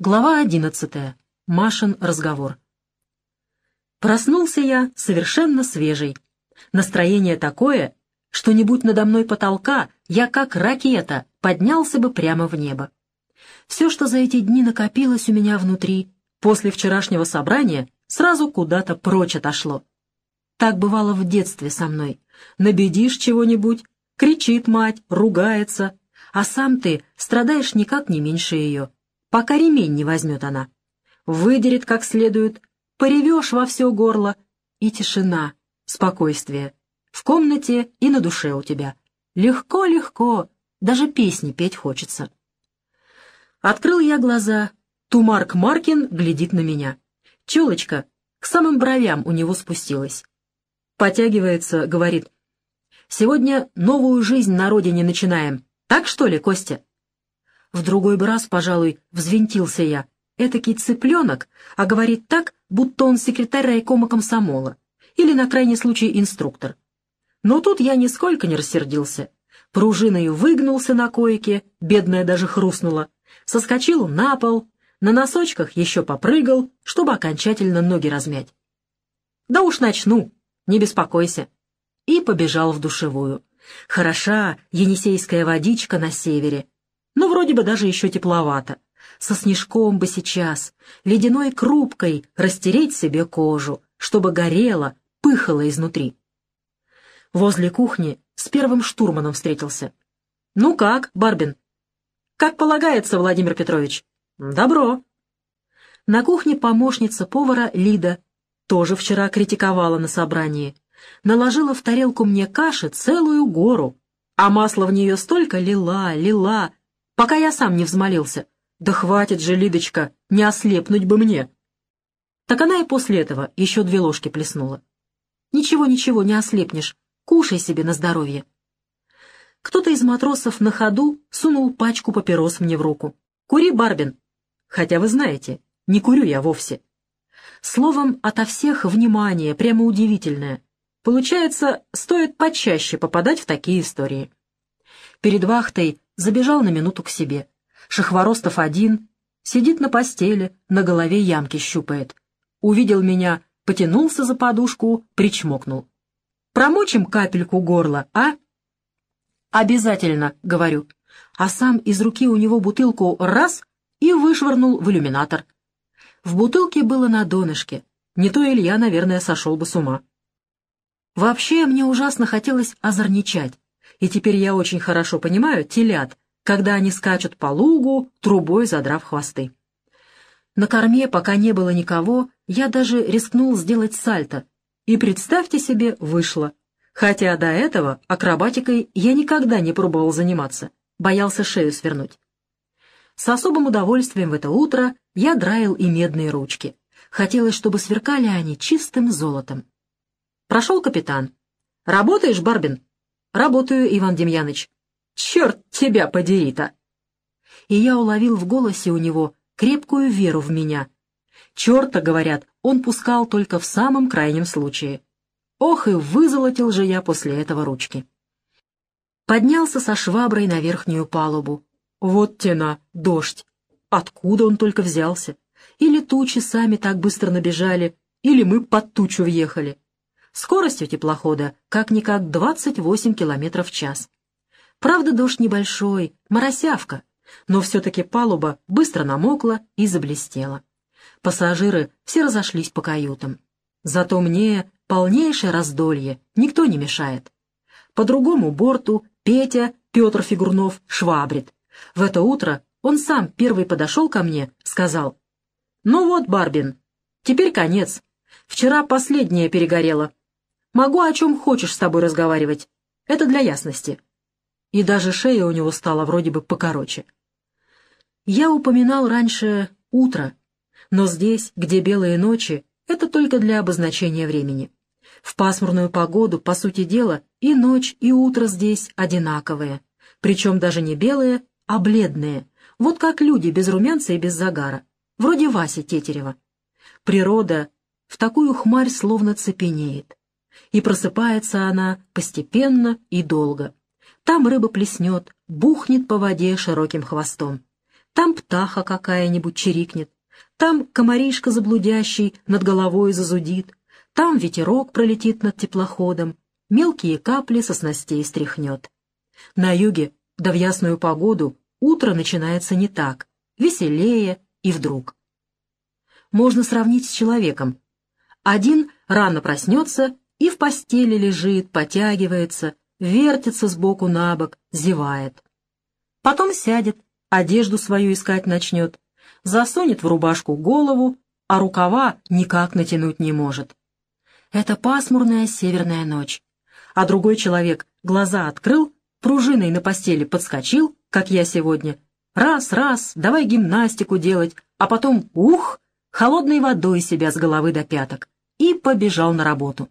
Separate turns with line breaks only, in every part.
Глава одиннадцатая. Машин разговор. Проснулся я совершенно свежий. Настроение такое, что не будь надо мной потолка, я как ракета поднялся бы прямо в небо. Все, что за эти дни накопилось у меня внутри, после вчерашнего собрания, сразу куда-то прочь отошло. Так бывало в детстве со мной. Набедишь чего-нибудь, кричит мать, ругается, а сам ты страдаешь никак не меньше ее пока ремень не возьмет она. Выдерет как следует, поревешь во все горло, и тишина, спокойствие. В комнате и на душе у тебя. Легко-легко, даже песни петь хочется. Открыл я глаза. Тумарк Маркин глядит на меня. Челочка к самым бровям у него спустилась. Потягивается, говорит. «Сегодня новую жизнь на родине начинаем. Так что ли, Костя?» В другой бы раз, пожалуй, взвинтился я. Этакий цыпленок, а говорит так, будто он секретарь райкома комсомола. Или, на крайний случай, инструктор. Но тут я нисколько не рассердился. Пружиною выгнулся на койке, бедная даже хрустнула. Соскочил на пол, на носочках еще попрыгал, чтобы окончательно ноги размять. «Да уж начну, не беспокойся». И побежал в душевую. Хороша енисейская водичка на севере, но вроде бы даже еще тепловато. Со снежком бы сейчас, ледяной крупкой растереть себе кожу, чтобы горело, пыхало изнутри. Возле кухни с первым штурманом встретился. «Ну как, Барбин?» «Как полагается, Владимир Петрович?» «Добро». На кухне помощница повара Лида тоже вчера критиковала на собрании. Наложила в тарелку мне каши целую гору, а масла в нее столько лила, лила, пока я сам не взмолился. «Да хватит же, Лидочка, не ослепнуть бы мне!» Так она и после этого еще две ложки плеснула. «Ничего, ничего, не ослепнешь. Кушай себе на здоровье». Кто-то из матросов на ходу сунул пачку папирос мне в руку. «Кури, Барбин!» Хотя вы знаете, не курю я вовсе. Словом, ото всех внимание, прямо удивительное. Получается, стоит почаще попадать в такие истории. Перед вахтой забежал на минуту к себе. Шахворостов один, сидит на постели, на голове ямки щупает. Увидел меня, потянулся за подушку, причмокнул. «Промочим капельку горла, а?» «Обязательно», — говорю. А сам из руки у него бутылку раз и вышвырнул в иллюминатор. В бутылке было на донышке. Не то Илья, наверное, сошел бы с ума. Вообще, мне ужасно хотелось озорничать и теперь я очень хорошо понимаю телят, когда они скачут по лугу, трубой задрав хвосты. На корме, пока не было никого, я даже рискнул сделать сальто, и, представьте себе, вышло. Хотя до этого акробатикой я никогда не пробовал заниматься, боялся шею свернуть. С особым удовольствием в это утро я драил и медные ручки. Хотелось, чтобы сверкали они чистым золотом. Прошел капитан. «Работаешь, Барбин?» «Работаю, Иван Демьяныч». «Черт тебя подери-то!» И я уловил в голосе у него крепкую веру в меня. Черта, говорят, он пускал только в самом крайнем случае. Ох, и вызолотил же я после этого ручки. Поднялся со шваброй на верхнюю палубу. Вот тена, дождь. Откуда он только взялся? Или тучи сами так быстро набежали, или мы под тучу въехали. Скорость у теплохода как-никак 28 км в час. Правда, дождь небольшой, моросявка, но все-таки палуба быстро намокла и заблестела. Пассажиры все разошлись по каютам. Зато мне полнейшее раздолье, никто не мешает. По другому борту Петя, Петр Фигурнов, швабрит. В это утро он сам первый подошел ко мне, сказал, «Ну вот, Барбин, теперь конец. Вчера последняя перегорела. Могу о чем хочешь с тобой разговаривать. Это для ясности. И даже шея у него стала вроде бы покороче. Я упоминал раньше утро, но здесь, где белые ночи, это только для обозначения времени. В пасмурную погоду, по сути дела, и ночь, и утро здесь одинаковые, причем даже не белые, а бледные, вот как люди без румянца и без загара, вроде Васи Тетерева. Природа в такую хмарь словно цепенеет и просыпается она постепенно и долго. Там рыба плеснет, бухнет по воде широким хвостом. там птаха какая-нибудь чирикнет, там комаришка заблудящий над головой зазудит, там ветерок пролетит над теплоходом, мелкие капли со снастей стряхнет. На юге, да в ясную погоду, утро начинается не так, веселее и вдруг. Можно сравнить с человеком. Один рано проснется и в постели лежит, потягивается, вертится сбоку на бок, зевает. Потом сядет, одежду свою искать начнет, засунет в рубашку голову, а рукава никак натянуть не может. Это пасмурная северная ночь. А другой человек глаза открыл, пружиной на постели подскочил, как я сегодня. Раз, раз, давай гимнастику делать, а потом, ух, холодной водой себя с головы до пяток. И побежал на работу.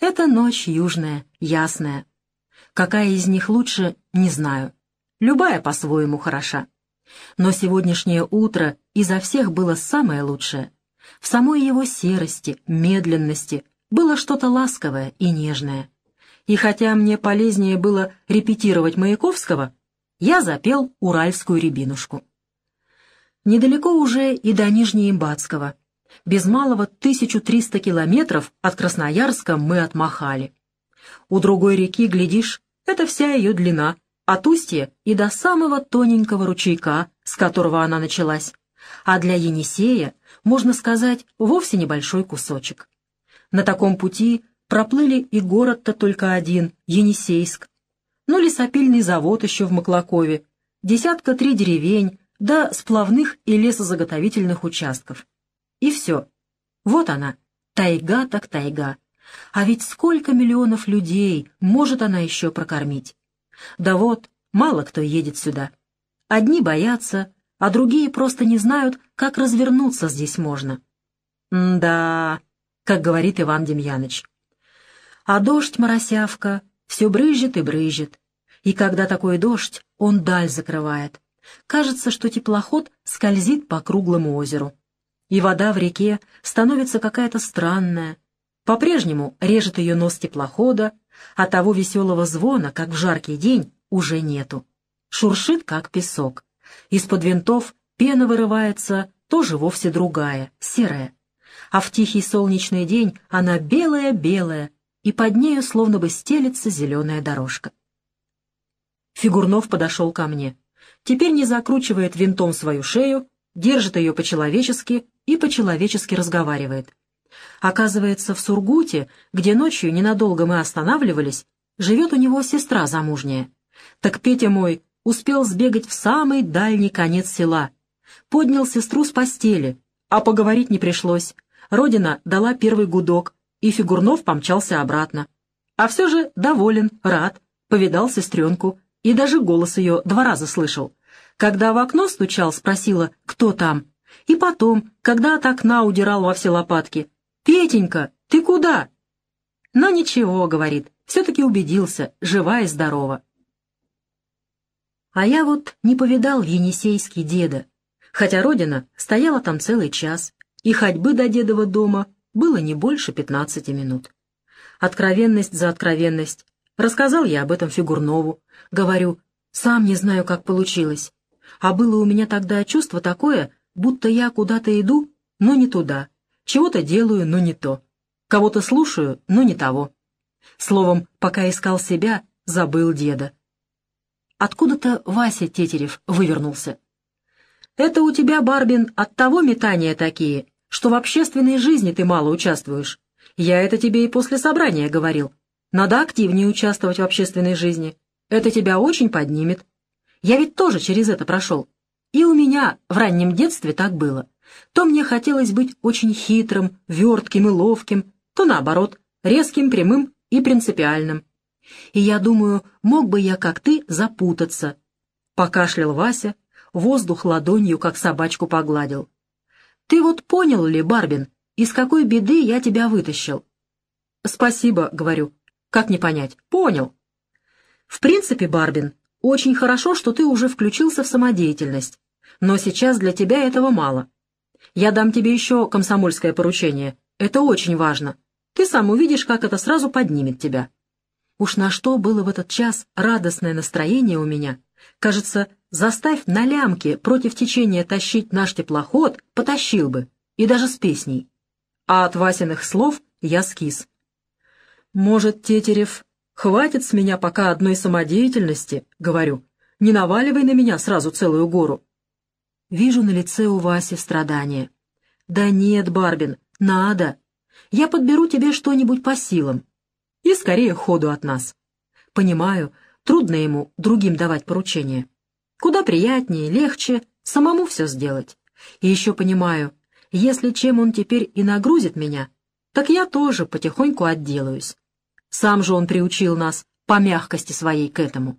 Это ночь южная, ясная. Какая из них лучше, не знаю. Любая по-своему хороша. Но сегодняшнее утро изо всех было самое лучшее. В самой его серости, медленности было что-то ласковое и нежное. И хотя мне полезнее было репетировать Маяковского, я запел уральскую рябинушку. Недалеко уже и до Нижнеимбатского. Без малого 1300 километров от Красноярска мы отмахали. У другой реки, глядишь, это вся ее длина, от устья и до самого тоненького ручейка, с которого она началась, а для Енисея, можно сказать, вовсе небольшой кусочек. На таком пути проплыли и город-то только один, Енисейск, ну лесопильный завод еще в Маклакове, десятка три деревень, да сплавных и лесозаготовительных участков. И все. Вот она, тайга так тайга. А ведь сколько миллионов людей может она еще прокормить? Да вот, мало кто едет сюда. Одни боятся, а другие просто не знают, как развернуться здесь можно. да, как говорит Иван Демьяныч. А дождь, моросявка, все брызжет и брызжет. И когда такой дождь, он даль закрывает. Кажется, что теплоход скользит по круглому озеру. И вода в реке становится какая-то странная, по-прежнему режет ее нос теплохода, а того веселого звона, как в жаркий день, уже нету. Шуршит, как песок. Из-под винтов пена вырывается, тоже вовсе другая, серая. А в тихий солнечный день она белая-белая, и под нею словно бы стелется зеленая дорожка. Фигурнов подошел ко мне. Теперь не закручивает винтом свою шею, держит ее по-человечески и по-человечески разговаривает. Оказывается, в Сургуте, где ночью ненадолго мы останавливались, живет у него сестра замужняя. Так Петя мой успел сбегать в самый дальний конец села. Поднял сестру с постели, а поговорить не пришлось. Родина дала первый гудок, и Фигурнов помчался обратно. А все же доволен, рад, повидал сестренку, и даже голос ее два раза слышал. Когда в окно стучал, спросила, кто там. И потом, когда от окна удирал во все лопатки, «Петенька, ты куда?» Но ничего, говорит, все-таки убедился, жива и здорова. А я вот не повидал Енисейский деда, хотя родина стояла там целый час, и ходьбы до дедова дома было не больше пятнадцати минут. Откровенность за откровенность. Рассказал я об этом Фигурнову. Говорю, сам не знаю, как получилось. А было у меня тогда чувство такое, будто я куда-то иду, но не туда, чего-то делаю, но не то. Кого-то слушаю, но не того. Словом, пока искал себя, забыл деда. Откуда-то Вася Тетерев вывернулся. «Это у тебя, Барбин, от того метания такие, что в общественной жизни ты мало участвуешь. Я это тебе и после собрания говорил. Надо активнее участвовать в общественной жизни. Это тебя очень поднимет. Я ведь тоже через это прошел. И у меня в раннем детстве так было то мне хотелось быть очень хитрым, вертким и ловким, то наоборот, резким, прямым и принципиальным. И я думаю, мог бы я, как ты, запутаться. Покашлял Вася, воздух ладонью, как собачку погладил. Ты вот понял ли, Барбин, из какой беды я тебя вытащил? Спасибо, говорю. Как не понять? Понял. В принципе, Барбин, очень хорошо, что ты уже включился в самодеятельность. Но сейчас для тебя этого мало. Я дам тебе еще комсомольское поручение. Это очень важно. Ты сам увидишь, как это сразу поднимет тебя». Уж на что было в этот час радостное настроение у меня, Кажется, заставь на лямке против течения тащить наш теплоход, потащил бы, и даже с песней. А от Васиных слов я скис. «Может, Тетерев, хватит с меня пока одной самодеятельности?» — говорю. «Не наваливай на меня сразу целую гору». Вижу на лице у Васи страдания. «Да нет, Барбин, надо. Я подберу тебе что-нибудь по силам. И скорее ходу от нас. Понимаю, трудно ему другим давать поручения. Куда приятнее, легче самому все сделать. И еще понимаю, если чем он теперь и нагрузит меня, так я тоже потихоньку отделаюсь. Сам же он приучил нас по мягкости своей к этому.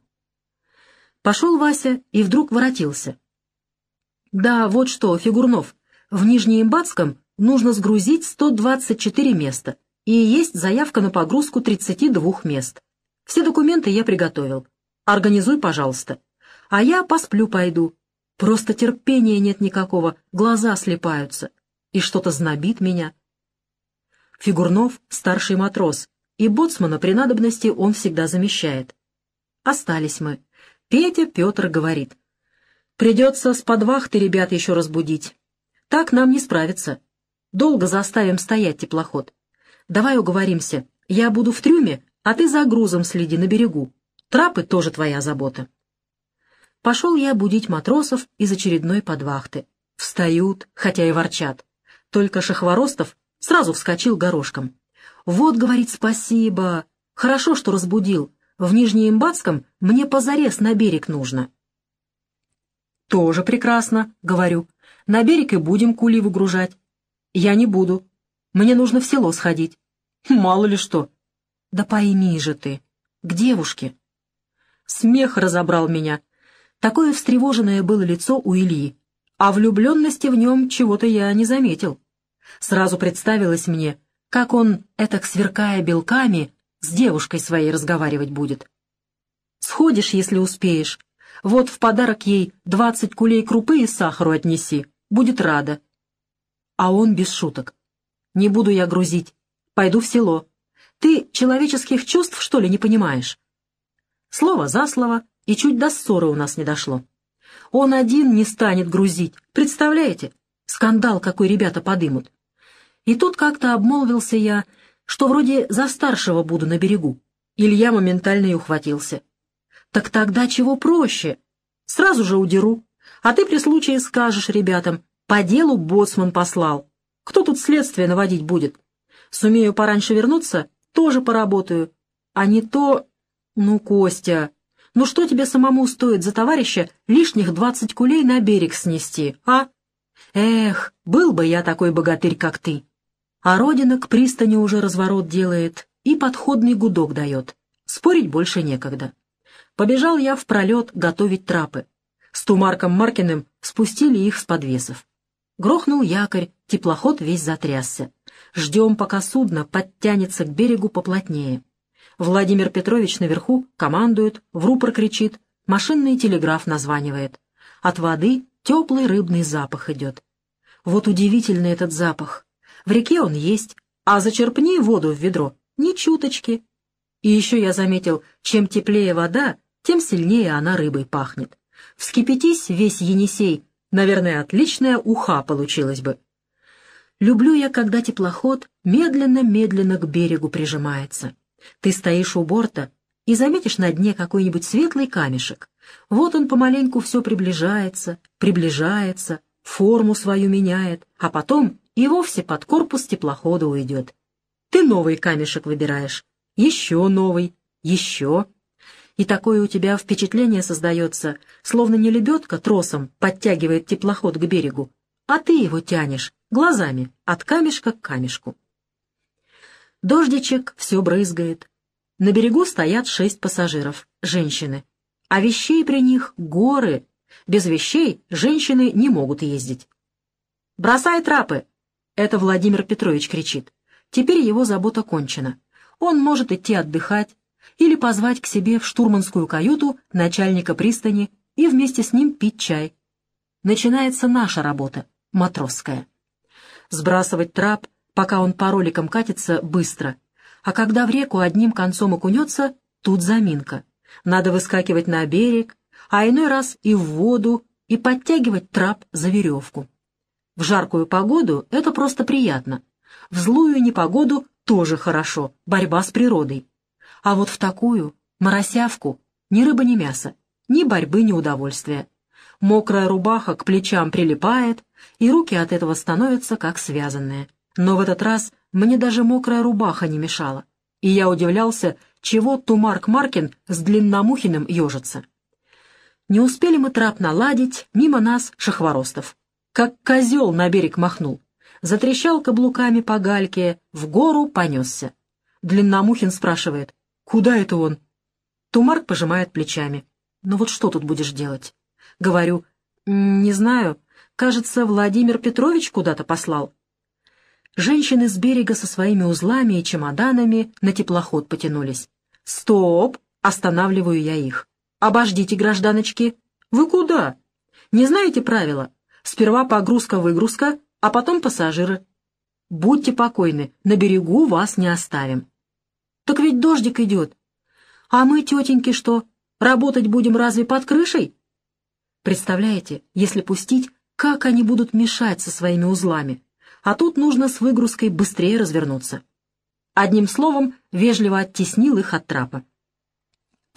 Пошел Вася и вдруг воротился. Да, вот что, Фигурнов, в Нижнеимбатском нужно сгрузить 124 места, и есть заявка на погрузку 32 мест. Все документы я приготовил. Организуй, пожалуйста. А я посплю пойду. Просто терпения нет никакого, глаза слепаются. И что-то знобит меня. Фигурнов — старший матрос, и боцмана при надобности он всегда замещает. Остались мы. Петя Петр говорит. Придется с подвахты ребят еще разбудить. Так нам не справиться. Долго заставим стоять теплоход. Давай уговоримся. Я буду в трюме, а ты за грузом следи на берегу. Трапы тоже твоя забота. Пошел я будить матросов из очередной подвахты. Встают, хотя и ворчат. Только Шахворостов сразу вскочил горошком. «Вот, — говорит, — спасибо. Хорошо, что разбудил. В Нижнеимбатском мне позарез на берег нужно». «Тоже прекрасно», — говорю. «На берег и будем кули выгружать». «Я не буду. Мне нужно в село сходить». «Мало ли что». «Да пойми же ты. К девушке». Смех разобрал меня. Такое встревоженное было лицо у Ильи, а влюбленности в нем чего-то я не заметил. Сразу представилось мне, как он, этак сверкая белками, с девушкой своей разговаривать будет. «Сходишь, если успеешь», вот в подарок ей двадцать кулей крупы и сахару отнеси. Будет рада. А он без шуток. Не буду я грузить. Пойду в село. Ты человеческих чувств, что ли, не понимаешь? Слово за слово, и чуть до ссоры у нас не дошло. Он один не станет грузить. Представляете? Скандал, какой ребята подымут. И тут как-то обмолвился я, что вроде за старшего буду на берегу. Илья моментально и ухватился. Так тогда чего проще? Сразу же удеру. А ты при случае скажешь ребятам, по делу боцман послал. Кто тут следствие наводить будет? Сумею пораньше вернуться, тоже поработаю. А не то... Ну, Костя, ну что тебе самому стоит за товарища лишних двадцать кулей на берег снести, а? Эх, был бы я такой богатырь, как ты. А родина к пристани уже разворот делает и подходный гудок дает. Спорить больше некогда. Побежал я в пролет готовить трапы. С Тумарком Маркиным спустили их с подвесов. Грохнул якорь, теплоход весь затрясся. Ждем, пока судно подтянется к берегу поплотнее. Владимир Петрович наверху командует, в рупор кричит, машинный телеграф названивает. От воды теплый рыбный запах идет. Вот удивительный этот запах. В реке он есть, а зачерпни воду в ведро, ни чуточки. И еще я заметил, чем теплее вода, тем сильнее она рыбой пахнет. Вскипятись весь Енисей, наверное, отличная уха получилась бы. Люблю я, когда теплоход медленно-медленно к берегу прижимается. Ты стоишь у борта и заметишь на дне какой-нибудь светлый камешек. Вот он помаленьку все приближается, приближается, форму свою меняет, а потом и вовсе под корпус теплохода уйдет. Ты новый камешек выбираешь, еще новый, еще и такое у тебя впечатление создается, словно не лебедка тросом подтягивает теплоход к берегу, а ты его тянешь глазами от камешка к камешку. Дождичек все брызгает. На берегу стоят шесть пассажиров, женщины, а вещей при них горы. Без вещей женщины не могут ездить. «Бросай трапы!» — это Владимир Петрович кричит. Теперь его забота кончена. Он может идти отдыхать, или позвать к себе в штурманскую каюту начальника пристани и вместе с ним пить чай. Начинается наша работа, матросская. Сбрасывать трап, пока он по роликам катится, быстро, а когда в реку одним концом окунется, тут заминка. Надо выскакивать на берег, а иной раз и в воду, и подтягивать трап за веревку. В жаркую погоду это просто приятно. В злую непогоду тоже хорошо, борьба с природой. А вот в такую, моросявку, ни рыба, ни мясо, ни борьбы, ни удовольствия. Мокрая рубаха к плечам прилипает, и руки от этого становятся как связанные. Но в этот раз мне даже мокрая рубаха не мешала, и я удивлялся, чего Тумарк Маркин с Длинномухиным ежится. Не успели мы трап наладить, мимо нас шахворостов. Как козел на берег махнул. Затрещал каблуками по гальке, в гору понесся. Длинномухин спрашивает, куда это он? Тумарк пожимает плечами. Ну вот что тут будешь делать? Говорю, не знаю, кажется, Владимир Петрович куда-то послал. Женщины с берега со своими узлами и чемоданами на теплоход потянулись. «Стоп!» — останавливаю я их. «Обождите, гражданочки!» «Вы куда?» «Не знаете правила? Сперва погрузка-выгрузка, а потом пассажиры». «Будьте покойны, на берегу вас не оставим». «Так ведь дождик идет». «А мы, тетеньки, что, работать будем разве под крышей?» Представляете, если пустить, как они будут мешать со своими узлами? А тут нужно с выгрузкой быстрее развернуться. Одним словом, вежливо оттеснил их от трапа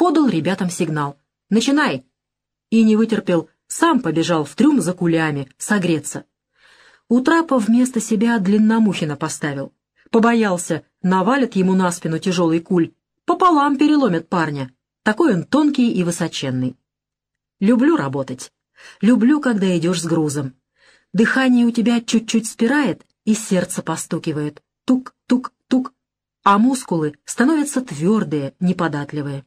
подал ребятам сигнал. «Начинай!» И не вытерпел, сам побежал в трюм за кулями, согреться. У трапа вместо себя длинномухина поставил. Побоялся, навалят ему на спину тяжелый куль, пополам переломят парня. Такой он тонкий и высоченный. Люблю работать. Люблю, когда идешь с грузом. Дыхание у тебя чуть-чуть спирает, и сердце постукивает. Тук-тук-тук. А мускулы становятся твердые, неподатливые.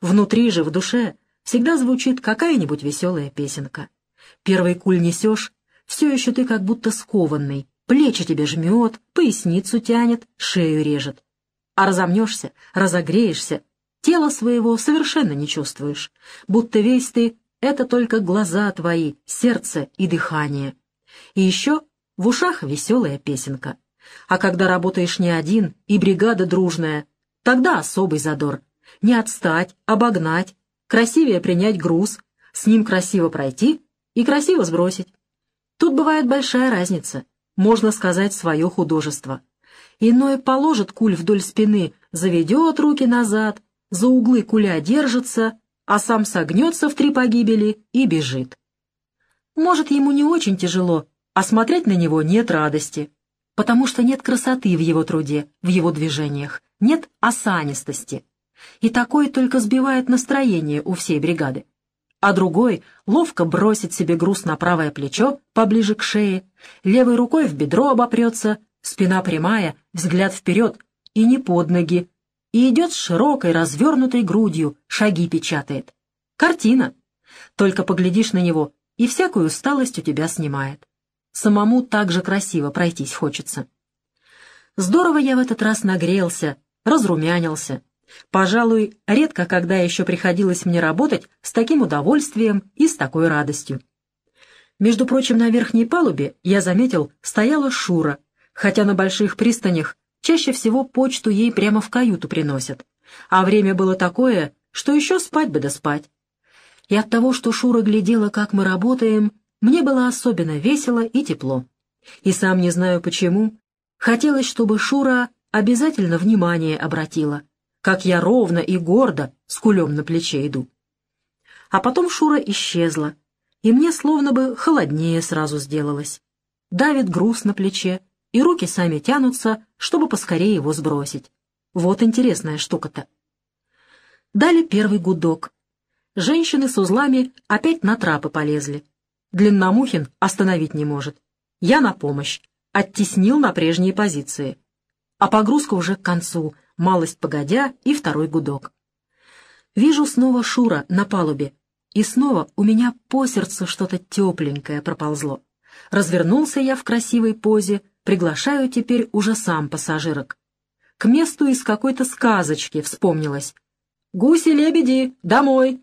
Внутри же, в душе, всегда звучит какая-нибудь веселая песенка. Первый куль несешь, все еще ты как будто скованный, плечи тебе жмет, поясницу тянет, шею режет. А разомнешься, разогреешься, тело своего совершенно не чувствуешь, будто весь ты — это только глаза твои, сердце и дыхание. И еще в ушах веселая песенка. А когда работаешь не один и бригада дружная, тогда особый задор — не отстать, обогнать, красивее принять груз, с ним красиво пройти и красиво сбросить. Тут бывает большая разница, можно сказать, свое художество. Иной положит куль вдоль спины, заведет руки назад, за углы куля держится, а сам согнется в три погибели и бежит. Может, ему не очень тяжело, а смотреть на него нет радости, потому что нет красоты в его труде, в его движениях, нет осанистости и такой только сбивает настроение у всей бригады. А другой ловко бросит себе груз на правое плечо, поближе к шее, левой рукой в бедро обопрется, спина прямая, взгляд вперед и не под ноги, и идет с широкой развернутой грудью, шаги печатает. Картина. Только поглядишь на него, и всякую усталость у тебя снимает. Самому так же красиво пройтись хочется. Здорово я в этот раз нагрелся, разрумянился, Пожалуй, редко когда еще приходилось мне работать с таким удовольствием и с такой радостью. Между прочим, на верхней палубе, я заметил, стояла Шура, хотя на больших пристанях чаще всего почту ей прямо в каюту приносят. А время было такое, что еще спать бы да спать. И от того, что Шура глядела, как мы работаем, мне было особенно весело и тепло. И сам не знаю почему, хотелось, чтобы Шура обязательно внимание обратила — как я ровно и гордо с кулем на плече иду. А потом Шура исчезла, и мне словно бы холоднее сразу сделалось. Давит груз на плече, и руки сами тянутся, чтобы поскорее его сбросить. Вот интересная штука-то. Дали первый гудок. Женщины с узлами опять на трапы полезли. Длинномухин остановить не может. Я на помощь. Оттеснил на прежние позиции. А погрузка уже к концу — малость погодя и второй гудок. Вижу снова Шура на палубе, и снова у меня по сердцу что-то тепленькое проползло. Развернулся я в красивой позе, приглашаю теперь уже сам пассажирок. К месту из какой-то сказочки вспомнилось. «Гуси-лебеди, домой!»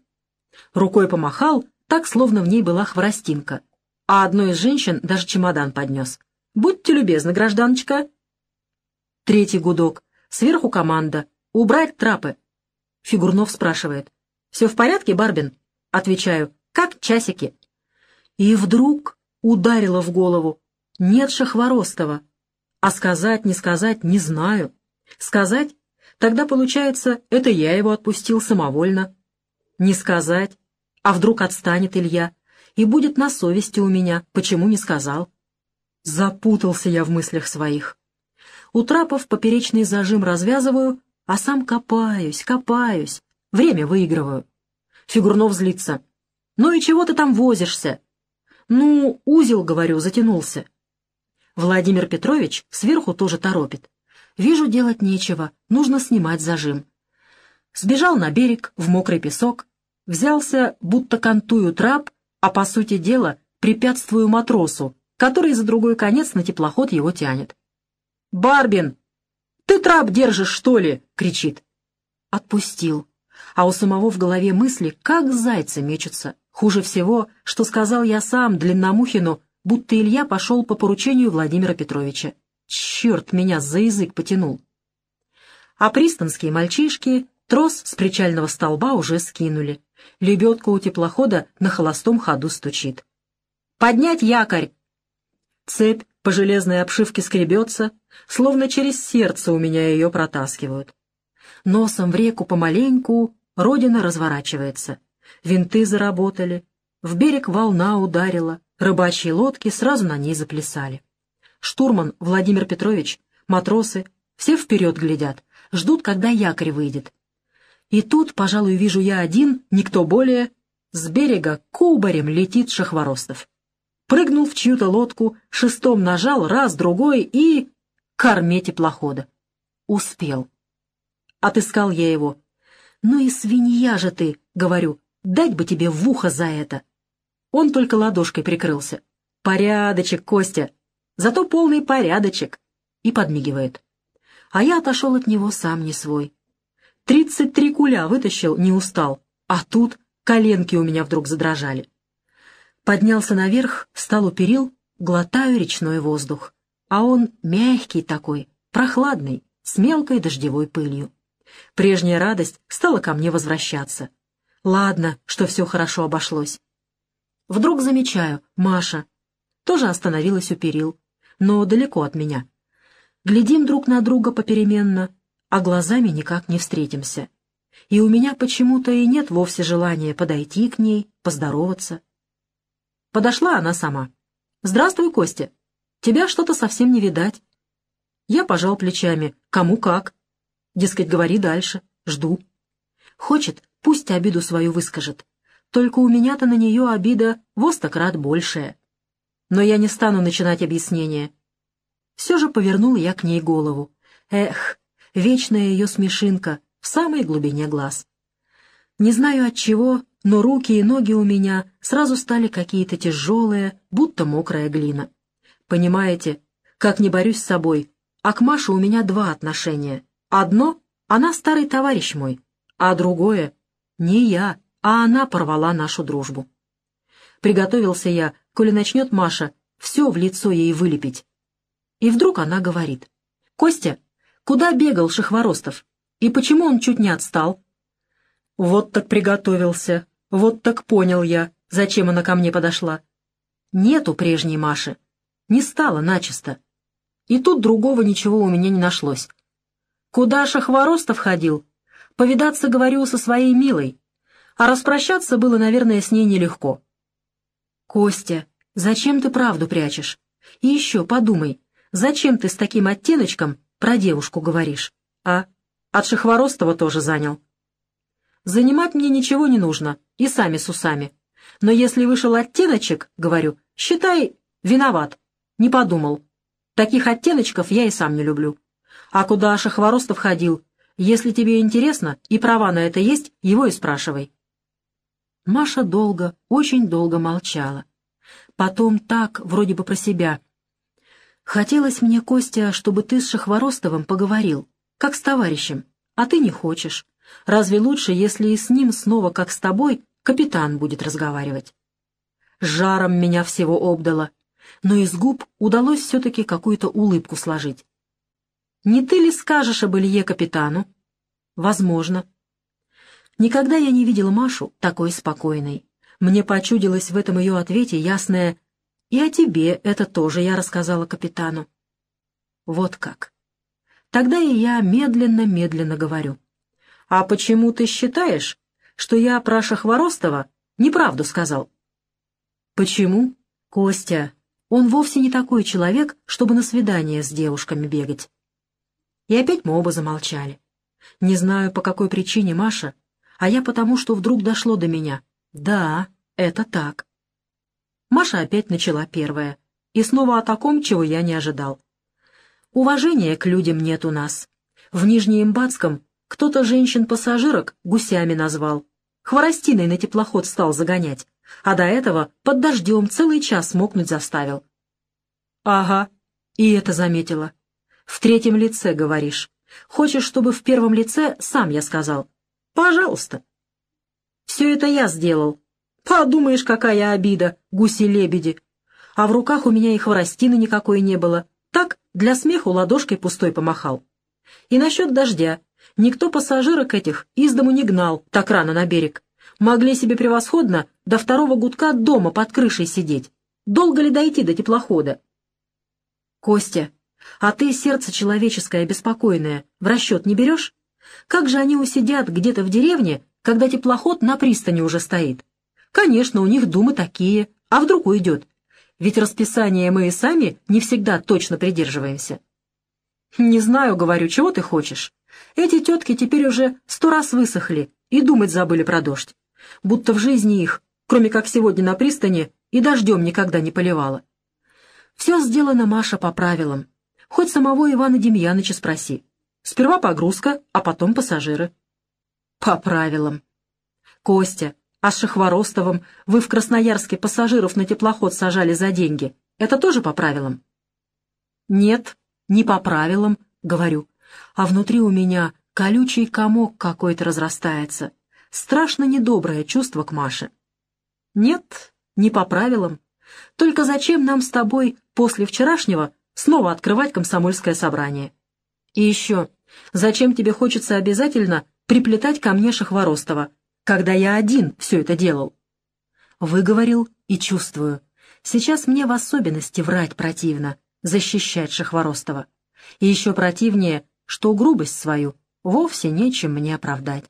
Рукой помахал, так, словно в ней была хворостинка, а одной из женщин даже чемодан поднес. «Будьте любезны, гражданочка!» Третий гудок. Сверху команда. Убрать трапы. Фигурнов спрашивает. «Все в порядке, Барбин?» Отвечаю, как часики. И вдруг ударило в голову. Нет Шахворостова. А сказать, не сказать, не знаю. Сказать? Тогда, получается, это я его отпустил самовольно. Не сказать. А вдруг отстанет Илья? И будет на совести у меня, почему не сказал? Запутался я в мыслях своих. У трапов поперечный зажим развязываю, а сам копаюсь, копаюсь. Время выигрываю. Фигурнов злится. «Ну и чего ты там возишься?» «Ну, узел, говорю, затянулся». Владимир Петрович сверху тоже торопит. Вижу, делать нечего, нужно снимать зажим. Сбежал на берег, в мокрый песок, взялся, будто кантую трап, а по сути дела препятствую матросу, который за другой конец на теплоход его тянет. «Барбин! Ты трап держишь, что ли?» — кричит. Отпустил а у самого в голове мысли, как зайцы мечутся. Хуже всего, что сказал я сам Длинномухину, будто Илья пошел по поручению Владимира Петровича. Черт меня за язык потянул. А пристанские мальчишки трос с причального столба уже скинули. Лебедка у теплохода на холостом ходу стучит. «Поднять якорь!» Цепь по железной обшивке скребется, словно через сердце у меня ее протаскивают. Носом в реку помаленьку родина разворачивается. Винты заработали, в берег волна ударила, рыбачьи лодки сразу на ней заплясали. Штурман Владимир Петрович, матросы, все вперед глядят, ждут, когда якорь выйдет. И тут, пожалуй, вижу я один, никто более, с берега кубарем летит Шахворостов. Прыгнул в чью-то лодку, шестом нажал раз, другой и... корме теплохода. Успел. Отыскал я его. «Ну и свинья же ты!» — говорю. «Дать бы тебе в ухо за это!» Он только ладошкой прикрылся. «Порядочек, Костя! Зато полный порядочек!» И подмигивает. А я отошел от него сам не свой. Тридцать три куля вытащил, не устал. А тут коленки у меня вдруг задрожали. Поднялся наверх, встал у перил, глотаю речной воздух. А он мягкий такой, прохладный, с мелкой дождевой пылью. Прежняя радость стала ко мне возвращаться. Ладно, что все хорошо обошлось. Вдруг замечаю, Маша тоже остановилась у перил, но далеко от меня. Глядим друг на друга попеременно, а глазами никак не встретимся. И у меня почему-то и нет вовсе желания подойти к ней, поздороваться. Подошла она сама. «Здравствуй, Костя. Тебя что-то совсем не видать». Я пожал плечами. «Кому как?» Дескать, говори дальше. Жду. Хочет, пусть обиду свою выскажет. Только у меня-то на нее обида во стократ большая. Но я не стану начинать объяснение. Все же повернул я к ней голову. Эх, вечная ее смешинка в самой глубине глаз. Не знаю от чего, но руки и ноги у меня сразу стали какие-то тяжелые, будто мокрая глина. Понимаете, как не борюсь с собой, а к Маше у меня два отношения. Одно — она старый товарищ мой, а другое — не я, а она порвала нашу дружбу. Приготовился я, коли начнет Маша, все в лицо ей вылепить. И вдруг она говорит. «Костя, куда бегал Шахворостов? И почему он чуть не отстал?» Вот так приготовился, вот так понял я, зачем она ко мне подошла. Нету прежней Маши. Не стало начисто. И тут другого ничего у меня не нашлось. Куда Шахворостов ходил? Повидаться, говорю, со своей милой. А распрощаться было, наверное, с ней нелегко. Костя, зачем ты правду прячешь? И еще подумай, зачем ты с таким оттеночком про девушку говоришь? А? От Шахворостова тоже занял. Занимать мне ничего не нужно, и сами с усами. Но если вышел оттеночек, говорю, считай, виноват. Не подумал. Таких оттеночков я и сам не люблю. А куда Аша Хворостов ходил? Если тебе интересно, и права на это есть, его и спрашивай. Маша долго, очень долго молчала. Потом так, вроде бы про себя. «Хотелось мне, Костя, чтобы ты с Шахворостовым поговорил, как с товарищем, а ты не хочешь. Разве лучше, если и с ним снова, как с тобой, капитан будет разговаривать?» Жаром меня всего обдало, но из губ удалось все-таки какую-то улыбку сложить. Не ты ли скажешь об Илье капитану? Возможно. Никогда я не видел Машу такой спокойной. Мне почудилось в этом ее ответе ясное «И о тебе это тоже я рассказала капитану». Вот как. Тогда и я медленно-медленно говорю. «А почему ты считаешь, что я про Шахворостова неправду сказал?» «Почему?» «Костя, он вовсе не такой человек, чтобы на свидание с девушками бегать». И опять мы оба замолчали. Не знаю, по какой причине Маша, а я потому, что вдруг дошло до меня. Да, это так. Маша опять начала первая. И снова о таком, чего я не ожидал. Уважения к людям нет у нас. В Нижнеимбатском кто-то женщин-пассажирок гусями назвал. Хворостиной на теплоход стал загонять, а до этого под дождем целый час мокнуть заставил. Ага, и это заметила. В третьем лице говоришь. Хочешь, чтобы в первом лице сам я сказал? Пожалуйста. Все это я сделал. Подумаешь, какая обида, гуси-лебеди. А в руках у меня и хворостины никакой не было. Так, для смеху ладошкой пустой помахал. И насчет дождя. Никто пассажирок этих из дому не гнал так рано на берег. Могли себе превосходно до второго гудка дома под крышей сидеть. Долго ли дойти до теплохода? Костя, а ты сердце человеческое беспокойное в расчет не берешь? Как же они усидят где-то в деревне, когда теплоход на пристани уже стоит? Конечно, у них думы такие, а вдруг уйдет? Ведь расписание мы и сами не всегда точно придерживаемся. Не знаю, говорю, чего ты хочешь. Эти тетки теперь уже сто раз высохли и думать забыли про дождь. Будто в жизни их, кроме как сегодня на пристани, и дождем никогда не поливало. Все сделано, Маша, по правилам. Хоть самого Ивана Демьяныча спроси. Сперва погрузка, а потом пассажиры. По правилам. Костя, а с Шахворостовым вы в Красноярске пассажиров на теплоход сажали за деньги. Это тоже по правилам? Нет, не по правилам, говорю. А внутри у меня колючий комок какой-то разрастается. Страшно недоброе чувство к Маше. Нет, не по правилам. Только зачем нам с тобой после вчерашнего снова открывать комсомольское собрание. И еще, зачем тебе хочется обязательно приплетать ко мне Шахворостова, когда я один все это делал? Выговорил и чувствую. Сейчас мне в особенности врать противно, защищать Шахворостова. И еще противнее, что грубость свою вовсе нечем мне оправдать.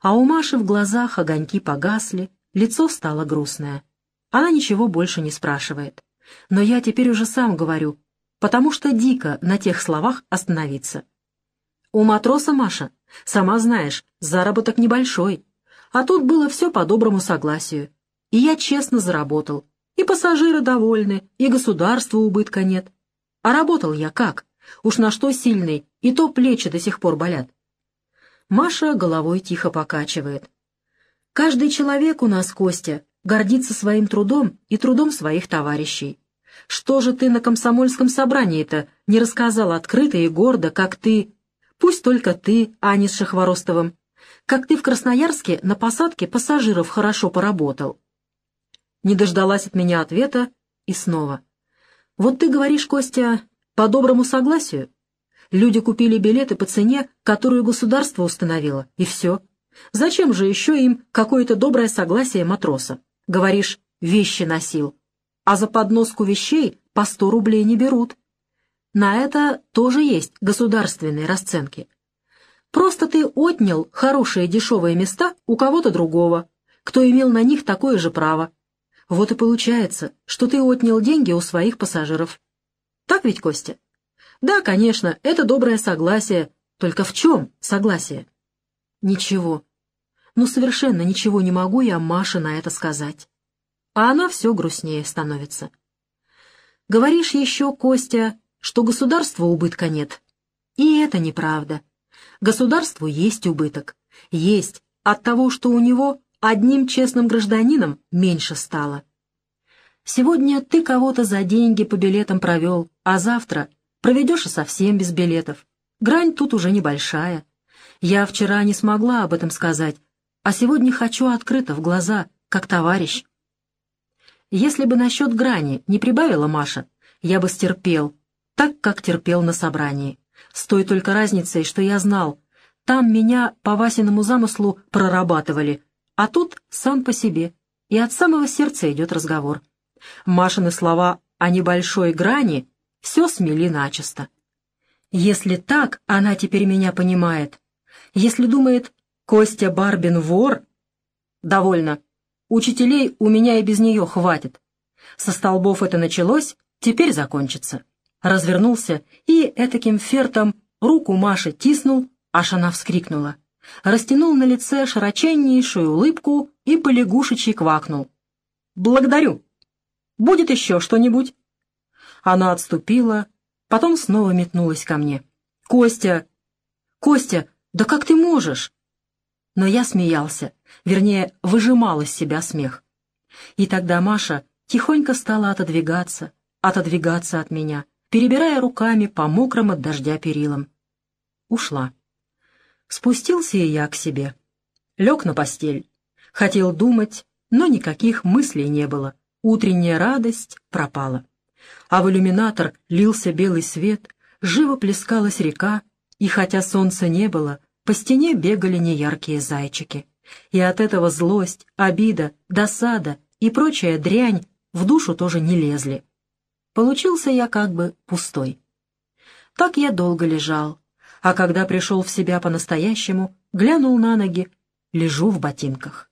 А у Маши в глазах огоньки погасли, лицо стало грустное. Она ничего больше не спрашивает. Но я теперь уже сам говорю, потому что дико на тех словах остановиться. У матроса, Маша, сама знаешь, заработок небольшой, а тут было все по доброму согласию. И я честно заработал, и пассажиры довольны, и государству убытка нет. А работал я как? Уж на что сильный, и то плечи до сих пор болят. Маша головой тихо покачивает. Каждый человек у нас, Костя, гордится своим трудом и трудом своих товарищей. Что же ты на комсомольском собрании-то не рассказал открыто и гордо, как ты... Пусть только ты, а не с Шахворостовым. Как ты в Красноярске на посадке пассажиров хорошо поработал. Не дождалась от меня ответа и снова. Вот ты говоришь, Костя, по доброму согласию. Люди купили билеты по цене, которую государство установило, и все. Зачем же еще им какое-то доброе согласие матроса? Говоришь, вещи носил. А за подноску вещей по сто рублей не берут. На это тоже есть государственные расценки. Просто ты отнял хорошие дешевые места у кого-то другого, кто имел на них такое же право. Вот и получается, что ты отнял деньги у своих пассажиров. Так ведь, Костя? Да, конечно, это доброе согласие. Только в чем согласие? Ничего. Ну, совершенно ничего не могу я Маше на это сказать. А она все грустнее становится. Говоришь еще, Костя, что государству убытка нет. И это неправда. Государству есть убыток. Есть от того, что у него одним честным гражданином меньше стало. Сегодня ты кого-то за деньги по билетам провел, а завтра проведешь и совсем без билетов. Грань тут уже небольшая. Я вчера не смогла об этом сказать, а сегодня хочу открыто в глаза, как товарищ. Если бы насчет грани не прибавила Маша, я бы стерпел, так, как терпел на собрании. С той только разницей, что я знал, там меня по Васиному замыслу прорабатывали, а тут сам по себе, и от самого сердца идет разговор. Машины слова о небольшой грани все смели начисто. Если так она теперь меня понимает, если думает, Костя Барбин вор, довольно. Учителей у меня и без нее хватит. Со столбов это началось, теперь закончится. Развернулся и этаким фертом руку Маши тиснул, аж она вскрикнула. Растянул на лице широченнейшую улыбку и полягушечьи квакнул. «Благодарю. Будет еще что-нибудь?» Она отступила, потом снова метнулась ко мне. «Костя! Костя, да как ты можешь?» Но я смеялся, вернее, выжимал из себя смех. И тогда Маша тихонько стала отодвигаться, отодвигаться от меня, перебирая руками по мокрым от дождя перилам. Ушла. Спустился и я к себе. Лег на постель. Хотел думать, но никаких мыслей не было. Утренняя радость пропала. А в иллюминатор лился белый свет, живо плескалась река, и хотя солнца не было, по стене бегали неяркие зайчики. И от этого злость, обида, досада и прочая дрянь в душу тоже не лезли. Получился я как бы пустой. Так я долго лежал, а когда пришел в себя по-настоящему, глянул на ноги, лежу в ботинках.